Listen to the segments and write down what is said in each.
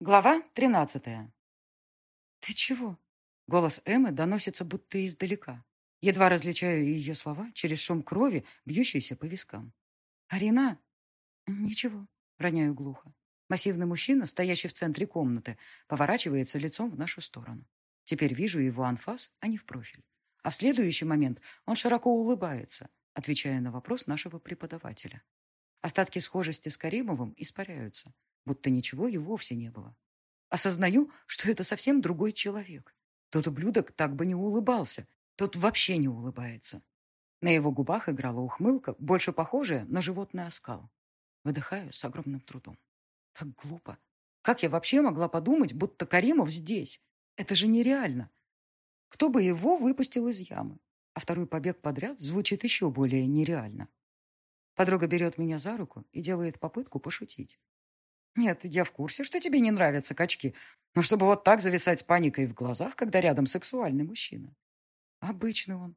Глава тринадцатая. «Ты чего?» Голос Эммы доносится будто издалека. Едва различаю ее слова через шум крови, бьющейся по вискам. «Арина?» «Ничего», — роняю глухо. Массивный мужчина, стоящий в центре комнаты, поворачивается лицом в нашу сторону. Теперь вижу его анфас, а не в профиль. А в следующий момент он широко улыбается, отвечая на вопрос нашего преподавателя. Остатки схожести с Каримовым испаряются будто ничего и вовсе не было. Осознаю, что это совсем другой человек. Тот ублюдок так бы не улыбался, тот вообще не улыбается. На его губах играла ухмылка, больше похожая на животный оскал. Выдыхаю с огромным трудом. Так глупо. Как я вообще могла подумать, будто Каримов здесь? Это же нереально. Кто бы его выпустил из ямы? А второй побег подряд звучит еще более нереально. Подруга берет меня за руку и делает попытку пошутить. Нет, я в курсе, что тебе не нравятся качки, но чтобы вот так зависать паникой в глазах, когда рядом сексуальный мужчина. Обычный он.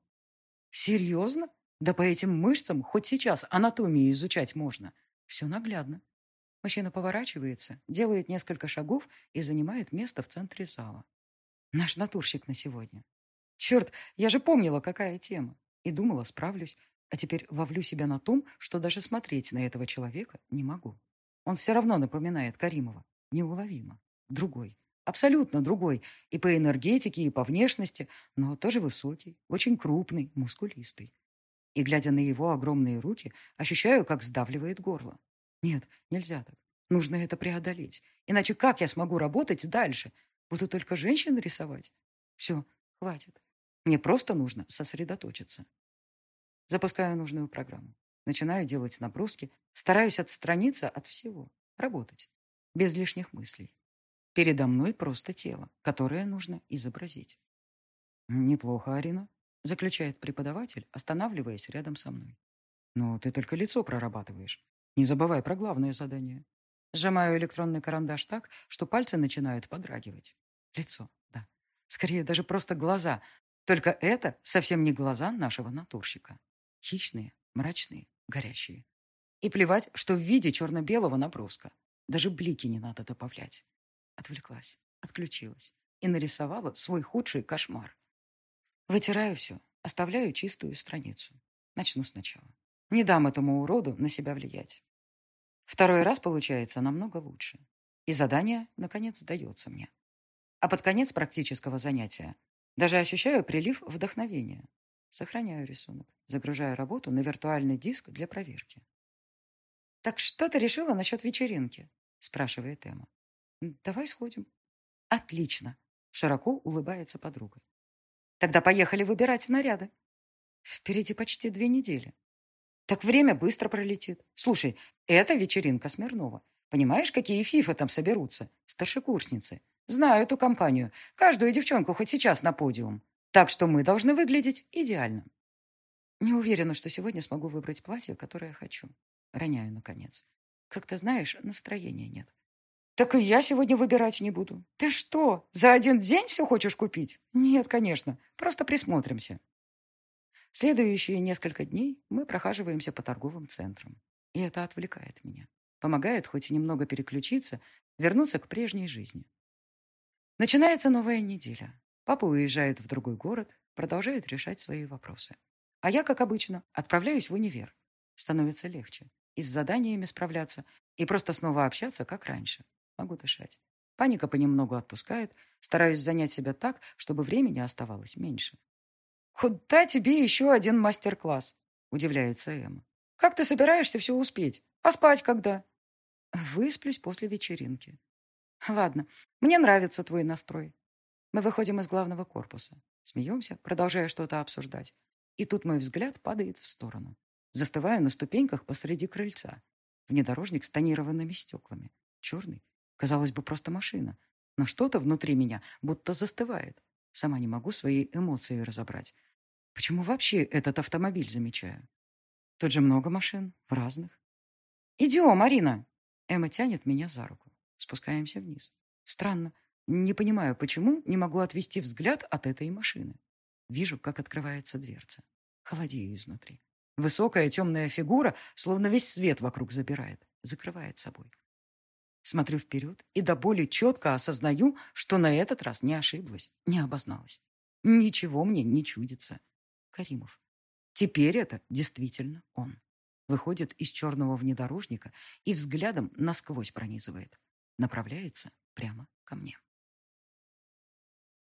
Серьезно? Да по этим мышцам хоть сейчас анатомию изучать можно. Все наглядно. Мужчина поворачивается, делает несколько шагов и занимает место в центре зала. Наш натурщик на сегодня. Черт, я же помнила, какая тема. И думала, справлюсь. А теперь ловлю себя на том, что даже смотреть на этого человека не могу. Он все равно напоминает Каримова. Неуловимо. Другой. Абсолютно другой. И по энергетике, и по внешности, но тоже высокий, очень крупный, мускулистый. И, глядя на его огромные руки, ощущаю, как сдавливает горло. Нет, нельзя так. Нужно это преодолеть. Иначе как я смогу работать дальше? Буду только женщин рисовать? Все, хватит. Мне просто нужно сосредоточиться. Запускаю нужную программу. Начинаю делать наброски, стараюсь отстраниться от всего, работать, без лишних мыслей. Передо мной просто тело, которое нужно изобразить. «Неплохо, Арина», — заключает преподаватель, останавливаясь рядом со мной. «Но ты только лицо прорабатываешь. Не забывай про главное задание». Сжимаю электронный карандаш так, что пальцы начинают подрагивать. Лицо, да. Скорее, даже просто глаза. Только это совсем не глаза нашего натурщика. Хищные, мрачные, горящие. И плевать, что в виде черно-белого наброска. Даже блики не надо добавлять. Отвлеклась, отключилась и нарисовала свой худший кошмар. Вытираю все, оставляю чистую страницу. Начну сначала. Не дам этому уроду на себя влиять. Второй раз получается намного лучше. И задание, наконец, сдается мне. А под конец практического занятия даже ощущаю прилив вдохновения. Сохраняю рисунок, загружая работу на виртуальный диск для проверки. «Так что ты решила насчет вечеринки?» – спрашивает Эмма. «Давай сходим». «Отлично!» – широко улыбается подруга. «Тогда поехали выбирать наряды». «Впереди почти две недели». «Так время быстро пролетит. Слушай, это вечеринка Смирнова. Понимаешь, какие фифы там соберутся? Старшекурсницы. Знаю эту компанию. Каждую девчонку хоть сейчас на подиум. Так что мы должны выглядеть идеально. Не уверена, что сегодня смогу выбрать платье, которое хочу. Роняю, наконец. Как ты знаешь, настроения нет. Так и я сегодня выбирать не буду. Ты что, за один день все хочешь купить? Нет, конечно. Просто присмотримся. Следующие несколько дней мы прохаживаемся по торговым центрам. И это отвлекает меня. Помогает хоть немного переключиться, вернуться к прежней жизни. Начинается новая неделя. Папа уезжает в другой город, продолжает решать свои вопросы. А я, как обычно, отправляюсь в универ. Становится легче. И с заданиями справляться, и просто снова общаться, как раньше. Могу дышать. Паника понемногу отпускает. Стараюсь занять себя так, чтобы времени оставалось меньше. «Куда тебе еще один мастер-класс?» – удивляется Эмма. «Как ты собираешься все успеть? А спать когда?» «Высплюсь после вечеринки». «Ладно, мне нравится твой настрой. Мы выходим из главного корпуса. Смеемся, продолжая что-то обсуждать. И тут мой взгляд падает в сторону. Застываю на ступеньках посреди крыльца. Внедорожник с тонированными стеклами. Черный. Казалось бы, просто машина. Но что-то внутри меня будто застывает. Сама не могу свои эмоции разобрать. Почему вообще этот автомобиль замечаю? Тут же много машин, разных. «Идем, Марина!» Эмма тянет меня за руку. Спускаемся вниз. Странно. Не понимаю, почему не могу отвести взгляд от этой машины. Вижу, как открывается дверца. Холодею изнутри. Высокая темная фигура, словно весь свет вокруг забирает, закрывает собой. Смотрю вперед и до боли четко осознаю, что на этот раз не ошиблась, не обозналась. Ничего мне не чудится. Каримов. Теперь это действительно он. Выходит из черного внедорожника и взглядом насквозь пронизывает. Направляется прямо ко мне.